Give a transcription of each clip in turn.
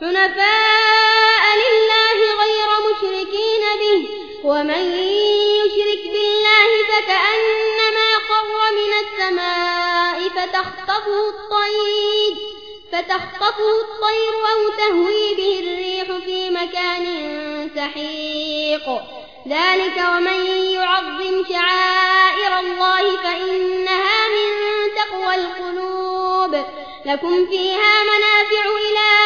حنفاء لله غير مشركين به ومن يشرك بالله فكأنما قر من السماء فتخطفه الطير فتخطفه الطير أو تهوي به الريح في مكان سحيق. ذلك ومن يعظم شعائر الله فإنها من تقوى القلوب. لكم فيها منافع إلى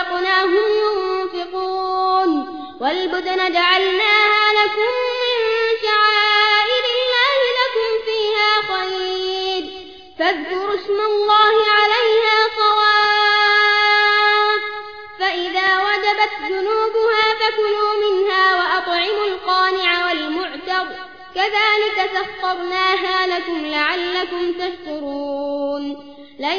رزقناهم ينفقون والبدن جعلناها لكم من شعائر الله لكم فيها خير. فاذكروا اسم الله عليها صواف. فإذا وجبت جنوبها فكلوا منها وأطعموا القانع والمعتر. كذلك سخرناها لكم لعلكم تشكرون. لن